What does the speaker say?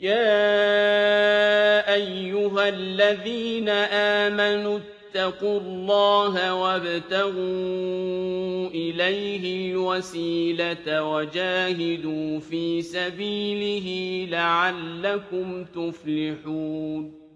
يَا أَيُّهَا الَّذِينَ آمَنُوا اتَّقُوا اللَّهَ وَابْتَغُوا إِلَيْهِ الْوَسِيلَةَ وَجَاهِدُوا فِي سَبِيلِهِ لَعَلَّكُمْ تُفْلِحُونَ